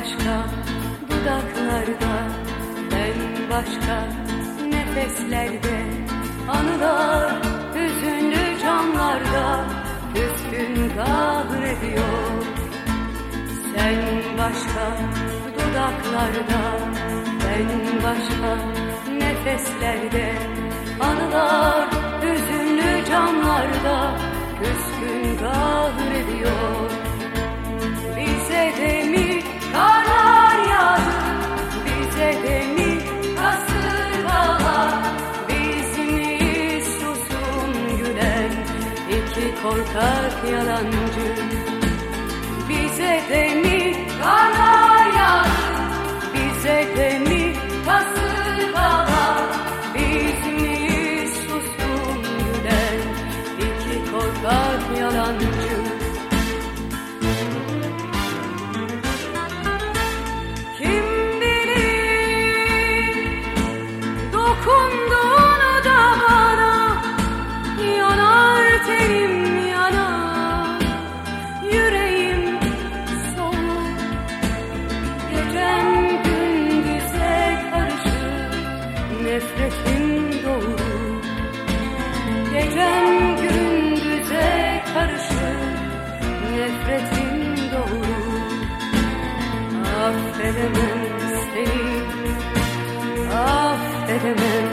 başka dudaklarda Ben başka nefeslerde. Anılar hüzünlü camlarda Küskün kahrediyor Sen başka dudaklarda Ben başka nefeslerde. Anılar korkak yalancı Affedemem seni. Affedemem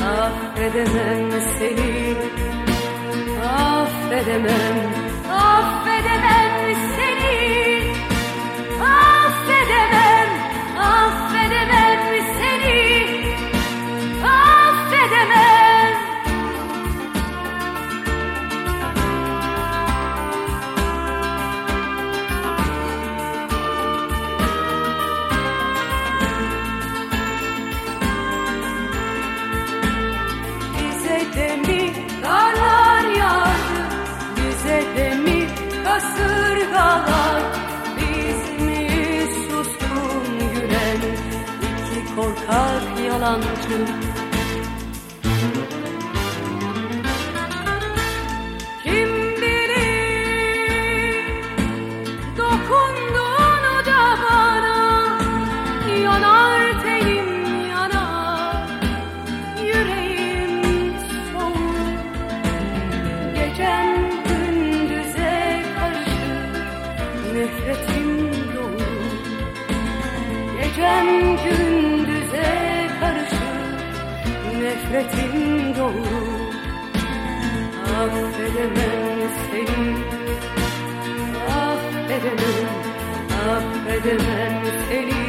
Affedemem seni. Affedemem korkak yalancı Kim bilir dokunduğunu da bana Yanar tenim yanar Yüreğim soğuk. Gecem gündüze karışır Nefretim dolu. Gecem gündüze Nefretim dolu. Affedemem seni. Affedemem Affedemem seni.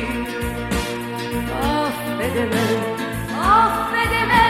Affedemem. Affedemem